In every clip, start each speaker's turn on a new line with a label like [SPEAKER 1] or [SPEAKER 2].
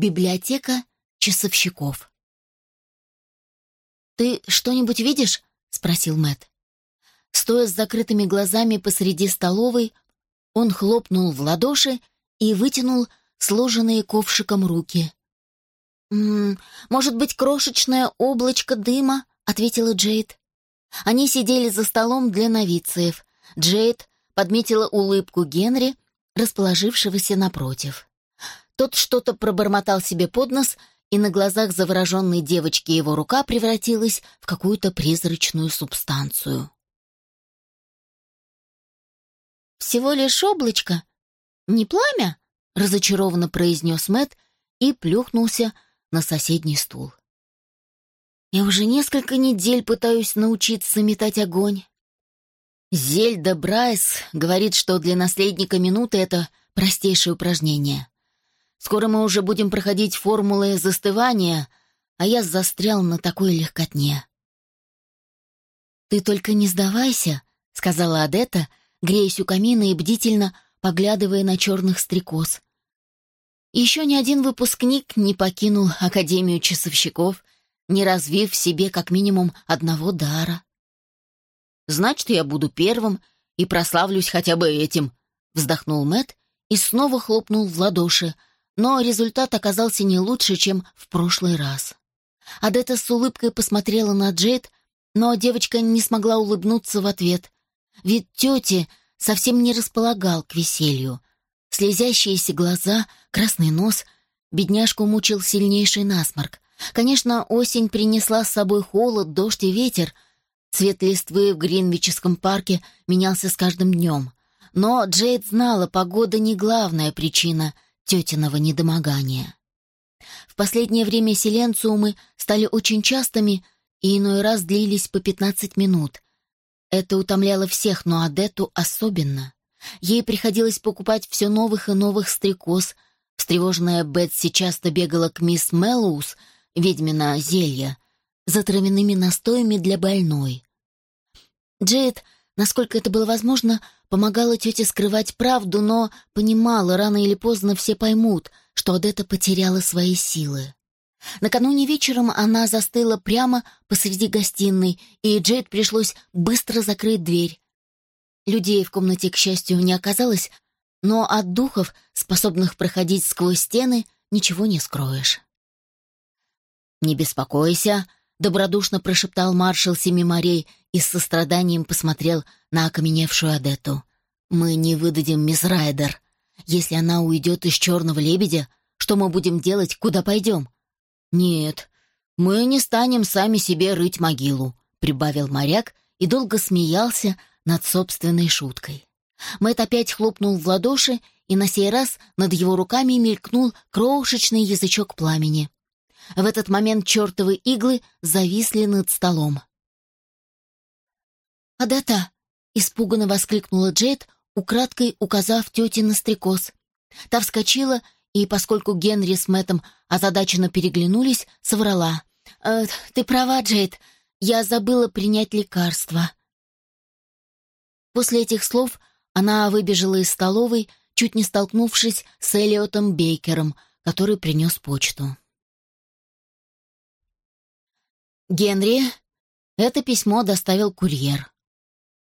[SPEAKER 1] Библиотека часовщиков. «Ты что-нибудь видишь?» — спросил Мэт. Стоя с закрытыми глазами посреди столовой, он хлопнул в ладоши и вытянул сложенные ковшиком руки. «М -м, «Может быть, крошечное облачко дыма?» — ответила Джейд. Они сидели за столом для новициев. Джейд подметила улыбку Генри, расположившегося напротив. Тот что-то пробормотал себе под нос, и на глазах завороженной девочки его рука превратилась в какую-то призрачную субстанцию. «Всего лишь облачко? Не пламя?» — разочарованно произнес Мэт и плюхнулся на соседний стул. «Я уже несколько недель пытаюсь научиться метать огонь. Зельда Брайс говорит, что для наследника минуты это простейшее упражнение. Скоро мы уже будем проходить формулы застывания, а я застрял на такой легкотне. «Ты только не сдавайся», — сказала Адетта, греясь у камина и бдительно поглядывая на черных стрекоз. Еще ни один выпускник не покинул Академию часовщиков, не развив в себе как минимум одного дара. Значит, я буду первым и прославлюсь хотя бы этим, вздохнул Мэт и снова хлопнул в ладоши, но результат оказался не лучше, чем в прошлый раз. Адетта с улыбкой посмотрела на Джейд, но девочка не смогла улыбнуться в ответ. Вид тети совсем не располагал к веселью. Слезящиеся глаза, красный нос, бедняжку мучил сильнейший насморк. Конечно, осень принесла с собой холод, дождь и ветер — Цвет листвы в Гринвичском парке менялся с каждым днем. Но Джейд знала, погода не главная причина тетиного недомогания. В последнее время селенциумы стали очень частыми и иной раз длились по 15 минут. Это утомляло всех, но Адету особенно. Ей приходилось покупать все новых и новых стрекоз. Встревоженная Бетси часто бегала к мисс Меллоус, ведьмина зелья, за травяными настоями для больной. Джейд, насколько это было возможно, помогала тете скрывать правду, но понимала, рано или поздно все поймут, что Адетта потеряла свои силы. Накануне вечером она застыла прямо посреди гостиной, и Джейд пришлось быстро закрыть дверь. Людей в комнате, к счастью, не оказалось, но от духов, способных проходить сквозь стены, ничего не скроешь. «Не беспокойся», добродушно прошептал маршал Семи морей и с состраданием посмотрел на окаменевшую Адетту. «Мы не выдадим мисс Райдер. Если она уйдет из черного лебедя, что мы будем делать, куда пойдем?» «Нет, мы не станем сами себе рыть могилу», — прибавил моряк и долго смеялся над собственной шуткой. Мэт опять хлопнул в ладоши, и на сей раз над его руками мелькнул крошечный язычок пламени. В этот момент чертовы иглы зависли над столом. «Адата!» — испуганно воскликнула Джейд, украдкой указав тете на стрекоз. Та вскочила и, поскольку Генри с Мэттом озадаченно переглянулись, соврала. «Э, «Ты права, Джейд, я забыла принять лекарство». После этих слов она выбежала из столовой, чуть не столкнувшись с Элиотом Бейкером, который принес почту. Генри, это письмо доставил курьер.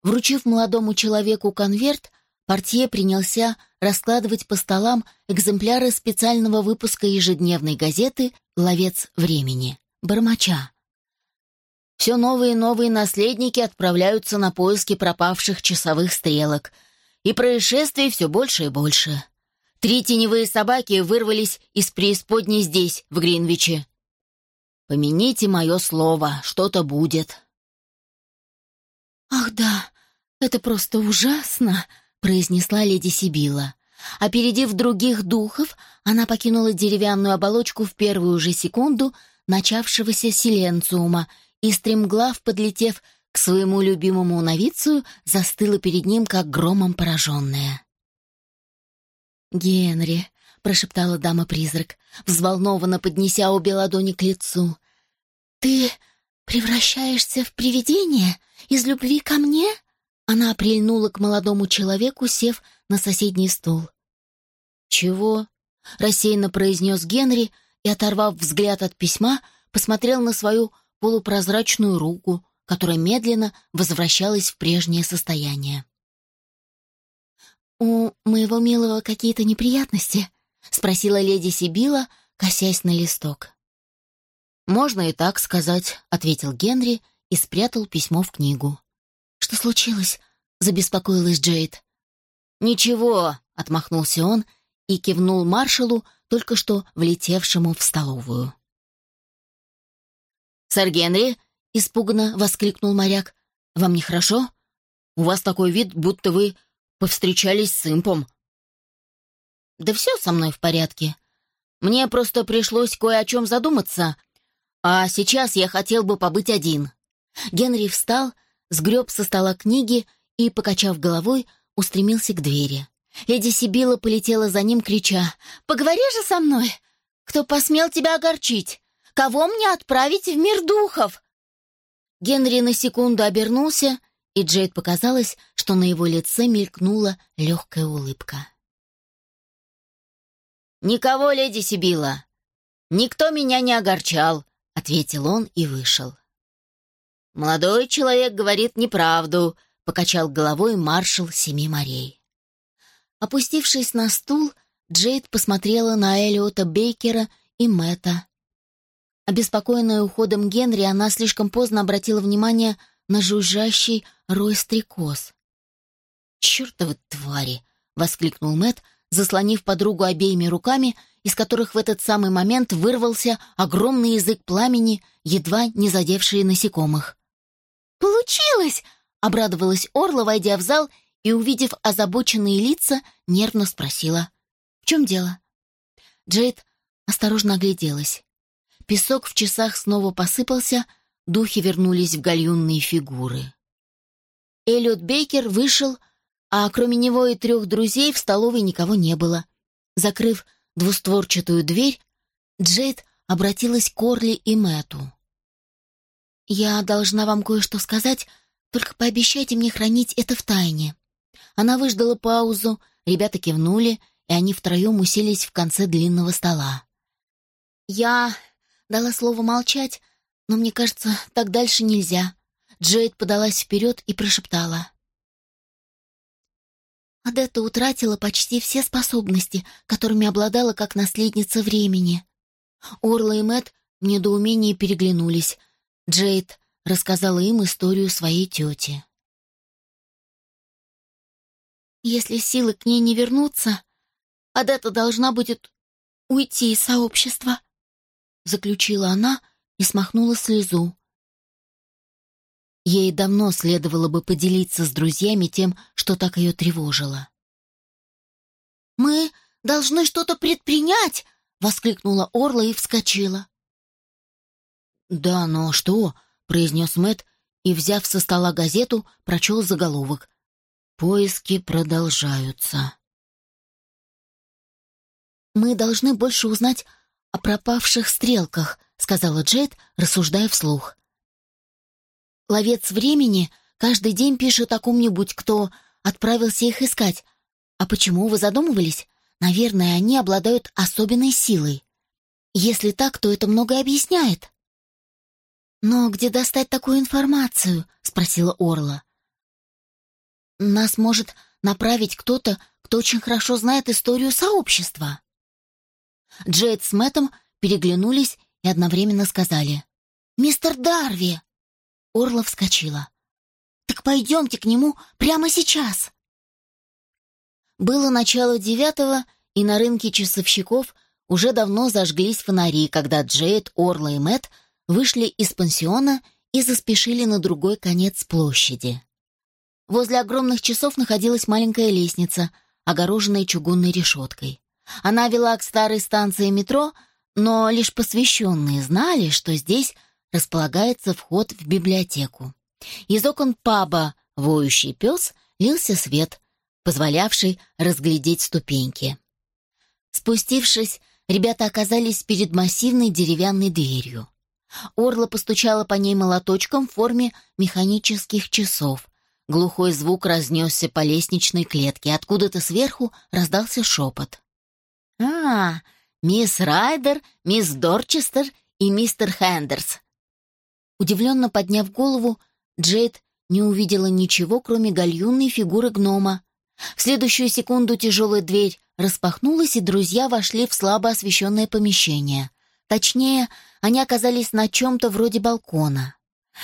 [SPEAKER 1] Вручив молодому человеку конверт, портье принялся раскладывать по столам экземпляры специального выпуска ежедневной газеты «Ловец времени» Бармача. Все новые и новые наследники отправляются на поиски пропавших часовых стрелок, и происшествий все больше и больше. Три теневые собаки вырвались из преисподней здесь, в Гринвиче. Помяните мое слово, что-то будет».
[SPEAKER 2] «Ах да, это просто ужасно», — произнесла леди Сибила. Опередив других духов, она покинула деревянную оболочку в первую же секунду начавшегося силенциума и, стремглав подлетев к своему любимому новицию, застыла перед ним, как громом пораженная. «Генри, — прошептала дама-призрак, взволнованно поднеся обе ладони к лицу. «Ты превращаешься в привидение из любви ко мне?» Она прильнула к молодому человеку, сев на соседний стул.
[SPEAKER 1] «Чего?»
[SPEAKER 2] — рассеянно произнес Генри и, оторвав взгляд от письма, посмотрел на свою полупрозрачную руку, которая медленно возвращалась в прежнее состояние. «У моего милого какие-то неприятности?» — спросила леди Сибила, косясь на листок.
[SPEAKER 1] «Можно и так сказать», — ответил Генри и спрятал письмо в книгу.
[SPEAKER 2] «Что случилось?» — забеспокоилась Джейд.
[SPEAKER 1] «Ничего», — отмахнулся он и кивнул маршалу, только что влетевшему в столовую. «Сэр Генри!» — испуганно воскликнул моряк. «Вам нехорошо? У вас такой вид, будто вы повстречались с импом». «Да все со мной в порядке. Мне просто пришлось кое о чем задуматься, а сейчас я хотел бы побыть один». Генри встал, сгреб со стола книги и, покачав головой, устремился к двери. Леди Сибила полетела за ним, крича «Поговори же со мной! Кто посмел тебя огорчить? Кого мне отправить в мир духов?» Генри на секунду обернулся, и Джейд показалось, что на его лице мелькнула легкая улыбка. «Никого, леди Сибила! Никто меня не огорчал!» — ответил он и вышел. «Молодой человек говорит неправду», — покачал головой маршал Семи морей. Опустившись на стул, Джейд посмотрела на Элиота Бейкера и Мэтта. Обеспокоенная уходом Генри, она слишком поздно обратила внимание на жужжащий рой стрекоз. «Чертовы твари!» — воскликнул Мэтт, заслонив подругу обеими руками, из которых в этот самый момент вырвался огромный язык пламени, едва не задевший насекомых.
[SPEAKER 2] «Получилось!» — обрадовалась Орла, войдя в зал и, увидев озабоченные лица, нервно спросила. «В чем дело?» Джейд осторожно огляделась. Песок в часах снова посыпался, духи вернулись в гальюнные фигуры. Эллиот Бейкер вышел, а кроме него и трех друзей в столовой никого не было. Закрыв двустворчатую дверь, Джейд обратилась к Орли и Мэту. «Я должна вам кое-что сказать, только пообещайте мне хранить это в тайне». Она выждала паузу, ребята кивнули, и они втроем уселись в конце длинного стола. «Я дала слово молчать, но мне кажется, так дальше нельзя». Джейд подалась вперед и прошептала. Адетта утратила почти все способности, которыми обладала как наследница времени. Орла и Мэт в недоумении переглянулись. Джейд рассказала им историю своей тети. Если силы к ней не вернутся, Адетта должна будет уйти из сообщества, заключила она и смахнула слезу. Ей давно следовало бы поделиться с друзьями тем, что так ее тревожило. «Мы должны что-то предпринять!» — воскликнула Орла и вскочила. «Да, но что?» — произнес Мэт и, взяв со стола газету, прочел заголовок. Поиски продолжаются. «Мы должны больше узнать о пропавших стрелках», — сказала Джейд, рассуждая вслух. «Ловец времени каждый день пишет о ком-нибудь, кто отправился их искать. А почему вы задумывались? Наверное, они обладают особенной силой. Если так, то это многое объясняет». «Но где достать такую информацию?» — спросила Орла. Нас может направить кто-то, кто очень хорошо знает историю сообщества. Джейд с Мэттом переглянулись и одновременно сказали «Мистер Дарви!» Орла вскочила. «Так пойдемте к нему прямо сейчас!» Было начало девятого, и на рынке часовщиков уже давно зажглись фонари, когда Джейд, Орла и Мэтт вышли из пансиона и заспешили на другой конец площади. Возле огромных часов находилась маленькая лестница, огороженная чугунной решеткой. Она вела к старой станции метро, но лишь посвященные знали, что здесь располагается вход в библиотеку. Из окон паба «Воющий пес» лился свет, позволявший разглядеть ступеньки. Спустившись, ребята оказались перед массивной деревянной дверью. Орла постучала по ней молоточком в форме механических часов, Глухой звук разнесся по лестничной клетке. Откуда-то сверху раздался шепот.
[SPEAKER 1] А, мисс Райдер, мисс Дорчестер и мистер Хендерс.
[SPEAKER 2] Удивленно подняв голову, Джейд не увидела ничего, кроме гальюнной фигуры гнома. В следующую секунду тяжелая дверь распахнулась, и друзья вошли в слабо освещенное помещение. Точнее, они оказались на чем-то вроде балкона.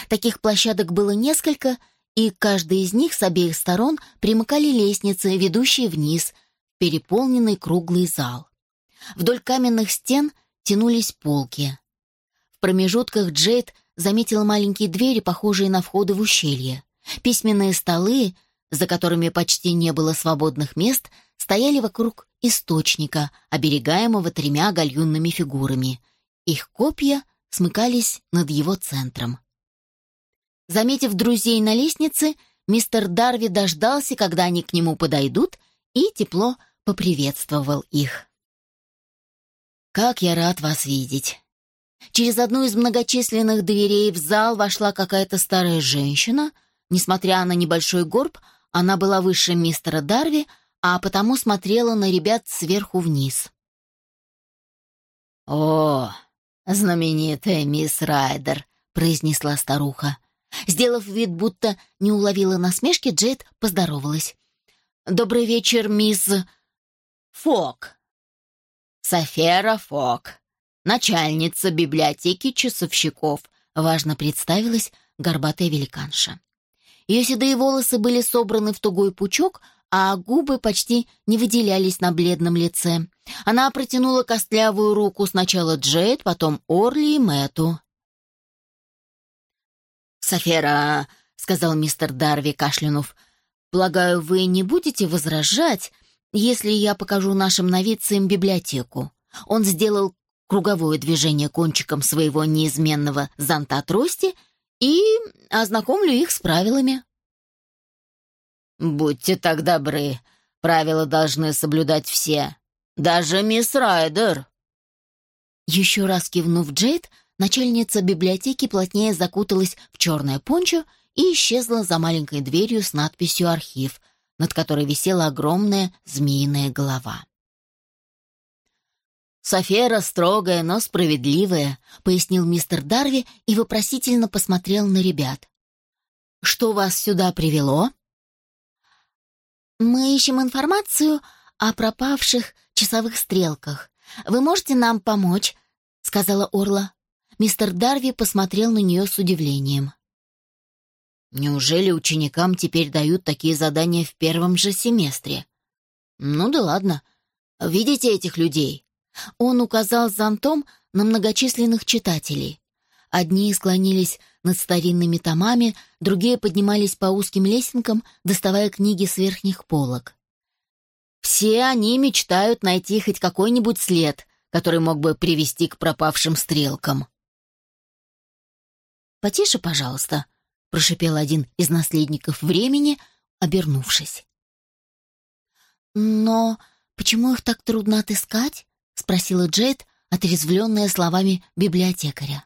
[SPEAKER 2] Таких площадок было несколько, и каждой из них с обеих сторон примыкали лестницы, ведущие вниз, переполненный круглый зал. Вдоль каменных стен тянулись полки. В промежутках Джейд заметила маленькие двери, похожие на входы в ущелье. Письменные столы, за которыми почти не было свободных мест, стояли вокруг источника, оберегаемого тремя гальюнными фигурами. Их копья смыкались над его центром. Заметив друзей на лестнице, мистер Дарви дождался, когда они к нему подойдут, и тепло поприветствовал их. «Как я рад вас видеть!» Через одну из многочисленных дверей в зал вошла какая-то старая женщина. Несмотря на небольшой горб, она была выше мистера Дарви, а потому смотрела на ребят сверху вниз.
[SPEAKER 1] «О, знаменитая мисс Райдер», — произнесла старуха.
[SPEAKER 2] Сделав вид, будто не уловила насмешки, Джейд поздоровалась. «Добрый вечер, мисс...»
[SPEAKER 1] «Фок». «Софера Фок, начальница библиотеки часовщиков», — важно представилась горбатая великанша. Ее седые волосы были собраны в тугой пучок, а губы почти не выделялись на бледном лице. Она протянула костлявую руку сначала Джейд, потом Орли и Мэту. «Софера», — сказал мистер Дарви, кашлянув, — «полагаю, вы не будете возражать, если я покажу нашим новицам библиотеку?» Он сделал круговое движение кончиком своего неизменного зонта трости и ознакомлю их с правилами. «Будьте так добры, правила должны соблюдать все, даже мисс Райдер».
[SPEAKER 2] Еще раз кивнув Джейд, начальница библиотеки плотнее закуталась в черное пончо и исчезла за маленькой дверью с надписью «Архив», над которой висела огромная змеиная голова.
[SPEAKER 1] «Софера строгая, но справедливая», — пояснил мистер Дарви и вопросительно посмотрел на ребят. «Что вас сюда привело?»
[SPEAKER 2] «Мы ищем информацию о пропавших часовых стрелках. Вы можете нам помочь?» — сказала Орла. Мистер Дарви посмотрел на нее с удивлением.
[SPEAKER 1] «Неужели ученикам теперь дают такие задания в первом же семестре? Ну да ладно. Видите этих людей?» Он указал зонтом на многочисленных читателей. Одни склонились над старинными томами, другие поднимались по узким лесенкам, доставая книги с верхних полок. Все они мечтают найти хоть какой-нибудь след, который мог бы привести к пропавшим стрелкам.
[SPEAKER 2] «Потише, пожалуйста», — прошипел один из наследников времени, обернувшись. «Но почему их так трудно отыскать?» — спросила Джейд, отрезвленная словами библиотекаря.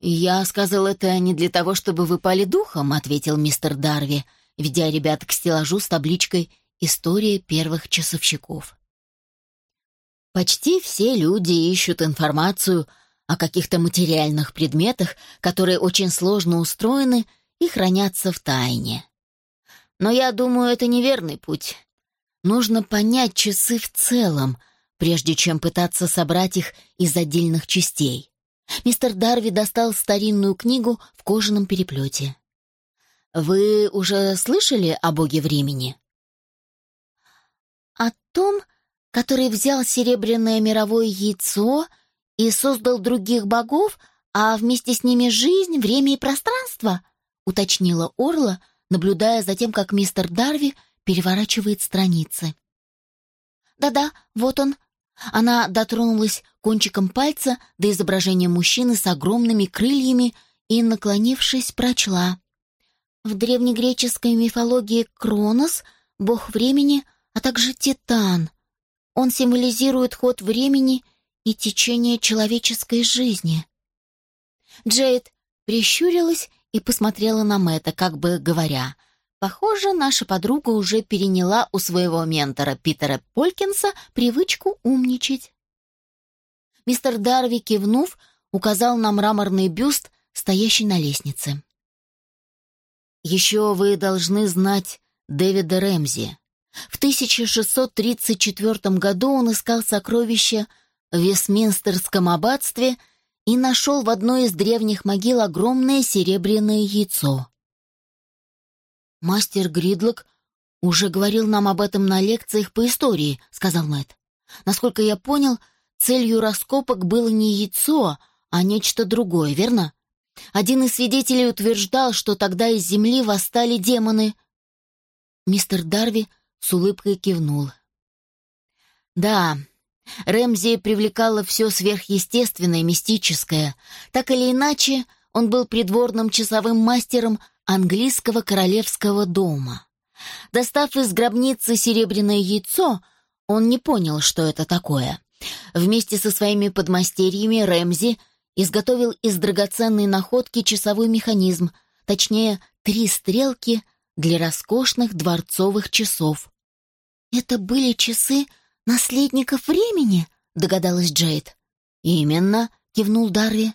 [SPEAKER 1] «Я сказал это не для того, чтобы вы пали духом», — ответил мистер Дарви, ведя ребят к стеллажу с табличкой «История первых часовщиков». Почти все люди ищут информацию о каких-то материальных предметах, которые очень сложно устроены и хранятся в тайне. Но я думаю, это неверный путь. Нужно понять часы в целом, прежде чем пытаться собрать их из отдельных частей. Мистер Дарви достал старинную книгу в кожаном переплете. «Вы уже слышали о боге времени?»
[SPEAKER 2] «О том, который взял серебряное мировое яйцо и создал других богов, а вместе с ними жизнь, время и пространство?» — уточнила Орла, наблюдая за тем, как мистер Дарви переворачивает страницы. «Да-да, вот он». Она дотронулась кончиком пальца до изображения мужчины с огромными крыльями и, наклонившись, прочла. В древнегреческой мифологии Кронос — бог времени, а также Титан. Он символизирует ход времени и течение человеческой жизни. Джейд прищурилась и посмотрела на Мэтта, как бы говоря,
[SPEAKER 1] Похоже, наша подруга уже переняла у своего ментора Питера Полькинса привычку умничать. Мистер Дарви, кивнув, указал на мраморный бюст, стоящий на лестнице. «Еще вы должны знать Дэвида Рэмзи. В 1634 году он искал сокровища в Вестминстерском аббатстве и нашел в одной из древних могил огромное серебряное яйцо. «Мастер Гридлок уже говорил нам об этом на лекциях по истории», — сказал Мэтт. «Насколько я понял, целью раскопок было не яйцо, а нечто другое, верно? Один из свидетелей утверждал, что тогда из земли восстали демоны». Мистер Дарви с улыбкой кивнул. «Да, Рэмзи привлекало все сверхъестественное, мистическое. Так или иначе, он был придворным часовым мастером английского королевского дома. Достав из гробницы серебряное яйцо, он не понял, что это такое. Вместе со своими подмастерьями Рэмзи изготовил из драгоценной находки часовой механизм, точнее, три стрелки для роскошных дворцовых часов. «Это были часы наследников времени?» — догадалась Джейд. «Именно», — кивнул Дарви.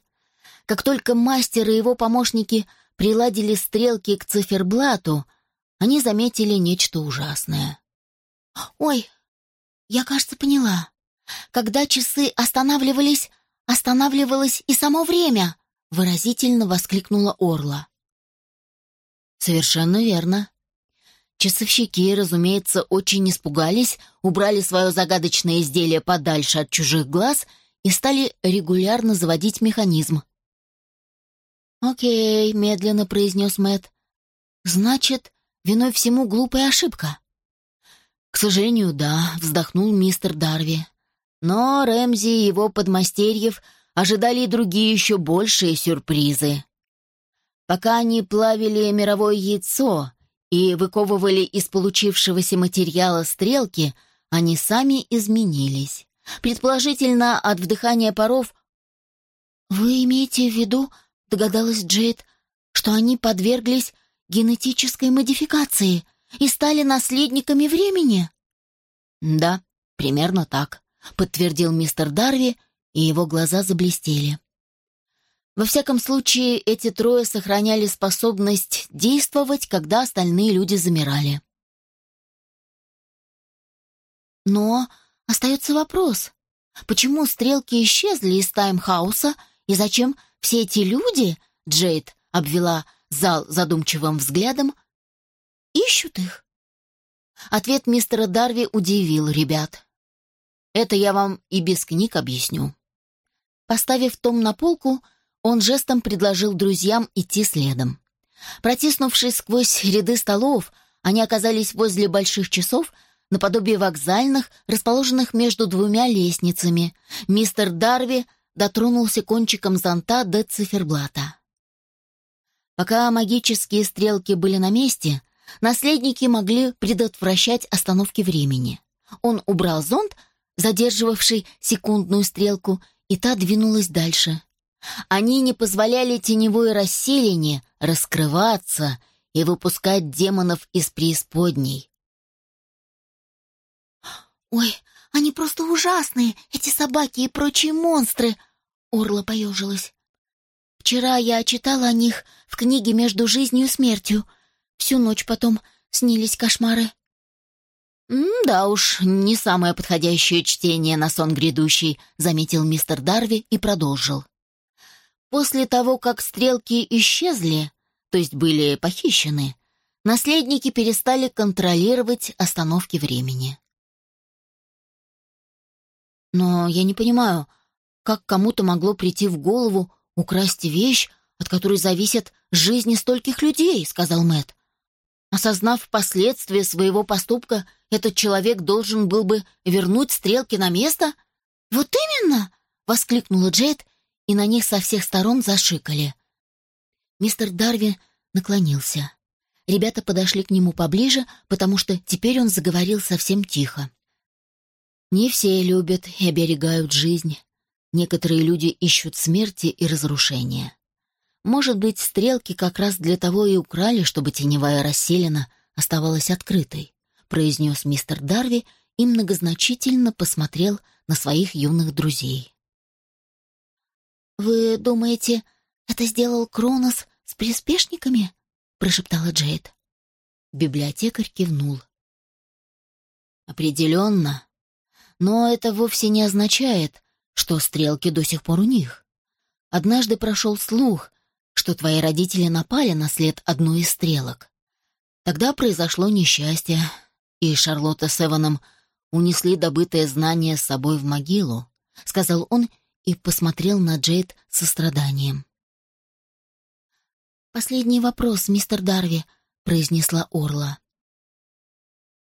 [SPEAKER 1] Как только мастер и его помощники приладили стрелки к циферблату, они заметили нечто ужасное. «Ой, я, кажется, поняла. Когда часы останавливались, останавливалось и само время!» — выразительно воскликнула Орла. «Совершенно верно. Часовщики, разумеется, очень испугались, убрали свое загадочное изделие подальше от чужих глаз и стали регулярно заводить механизм. «Окей», — медленно произнес Мэт. «Значит, виной всему глупая ошибка». «К сожалению, да», — вздохнул мистер Дарви. Но Рэмзи и его подмастерьев ожидали и другие еще большие сюрпризы. Пока они плавили мировое яйцо и выковывали из получившегося материала стрелки, они сами изменились. Предположительно, от вдыхания паров... «Вы имеете в виду, догадалась Джейд, что они подверглись генетической модификации и стали наследниками времени. Да, примерно так, подтвердил мистер Дарви, и его глаза заблестели. Во всяком случае, эти трое сохраняли способность действовать, когда остальные люди замирали. Но остается вопрос, почему стрелки исчезли из таймхауса и зачем все эти люди, Джейд обвела зал задумчивым взглядом, ищут их. Ответ мистера Дарви удивил ребят. Это я вам и без книг объясню. Поставив том на полку, он жестом предложил друзьям идти следом. Протиснувшись сквозь ряды столов, они оказались возле больших часов, наподобие вокзальных, расположенных между двумя лестницами. Мистер Дарви дотронулся кончиком зонта до циферблата. Пока магические стрелки были на месте, наследники могли предотвращать остановки времени. Он убрал зонт, задерживавший секундную стрелку, и та двинулась дальше. Они не позволяли теневой расселине раскрываться и выпускать демонов из преисподней. «Ой, они просто ужасные, эти собаки и прочие монстры!» Орла поежилась. «Вчера я читала о них в книге «Между жизнью и смертью». Всю ночь потом снились кошмары».
[SPEAKER 2] «Да уж, не самое подходящее чтение на сон грядущий», — заметил мистер Дарви и продолжил. После того, как стрелки исчезли, то есть были похищены, наследники перестали контролировать остановки времени. Но я не понимаю, как кому-то могло прийти в голову украсть вещь, от которой зависят жизни стольких людей, сказал Мэт. Осознав последствия своего поступка, этот человек должен был бы вернуть стрелки на место? Вот именно, воскликнула Джейд, и на них со всех сторон зашикали. Мистер Дарвин наклонился. Ребята подошли к нему поближе, потому что теперь он заговорил совсем тихо. Не все любят и оберегают жизнь. Некоторые люди ищут смерти и разрушения.
[SPEAKER 1] Может быть, стрелки как раз для того и украли, чтобы теневая расселена оставалась открытой, произнес мистер Дарви и многозначительно посмотрел на своих юных друзей.
[SPEAKER 2] «Вы думаете, это сделал Кронос с приспешниками?» — прошептала Джейд.
[SPEAKER 1] Библиотекарь кивнул. «Определенно. Но это вовсе не означает, что стрелки до сих пор у них. Однажды прошел слух, что твои родители напали на след одной из стрелок. Тогда произошло несчастье, и Шарлотта с Эваном унесли добытое знание с собой в могилу», — сказал он и посмотрел на Джейд со страданием.
[SPEAKER 2] «Последний вопрос, мистер Дарви», — произнесла Орла.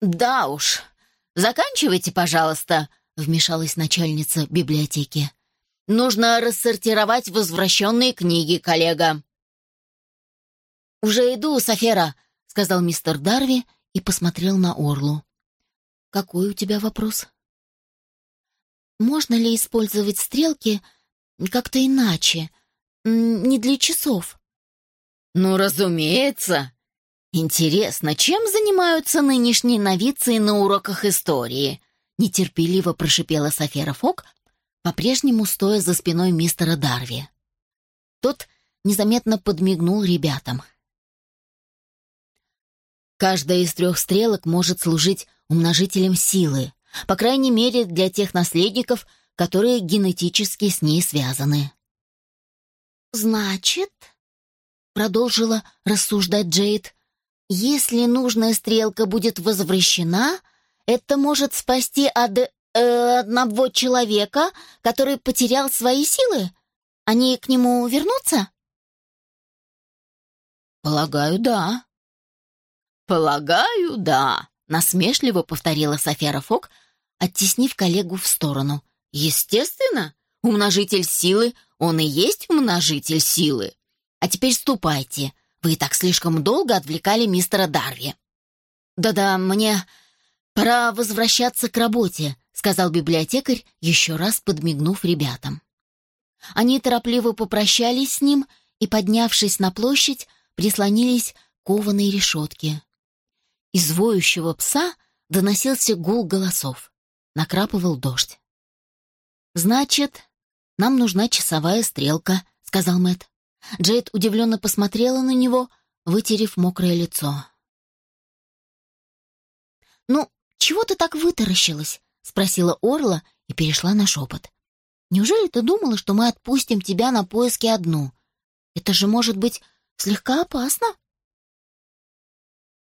[SPEAKER 1] «Да уж. Заканчивайте, пожалуйста», — вмешалась начальница библиотеки. «Нужно рассортировать возвращенные книги, коллега». «Уже иду, Софера», — сказал мистер Дарви и посмотрел на Орлу. «Какой у тебя вопрос?»
[SPEAKER 2] «Можно ли использовать стрелки как-то иначе, не для часов?»
[SPEAKER 1] «Ну, разумеется. Интересно, чем занимаются нынешние новицы на уроках истории?» Нетерпеливо прошипела Софера Фок, по-прежнему стоя за спиной мистера Дарви. Тот незаметно подмигнул ребятам. Каждая из трех стрелок может служить умножителем силы, по крайней мере для тех наследников, которые генетически с ней связаны.
[SPEAKER 2] «Значит, продолжила рассуждать Джейд, если нужная стрелка будет возвращена, это может спасти од... э, одного человека, который потерял свои силы. Они к нему вернутся?
[SPEAKER 1] Полагаю, да. Полагаю, да, насмешливо повторила София Фок, оттеснив коллегу в сторону. Естественно, умножитель силы, он и есть умножитель силы. А теперь ступайте. Вы и так слишком долго отвлекали мистера Дарви». «Да-да, мне пора возвращаться к работе», — сказал библиотекарь, еще раз подмигнув ребятам. Они торопливо попрощались с ним и, поднявшись на площадь, прислонились к кованой решетке. Из воющего пса доносился гул голосов. Накрапывал дождь. «Значит, нам нужна часовая стрелка», — сказал Мэт. Джейд удивленно посмотрела на него, вытерев мокрое лицо.
[SPEAKER 2] «Ну, чего ты так вытаращилась?» — спросила Орла и перешла на шепот. «Неужели ты думала, что мы отпустим тебя на поиски одну? Это же может быть слегка опасно?»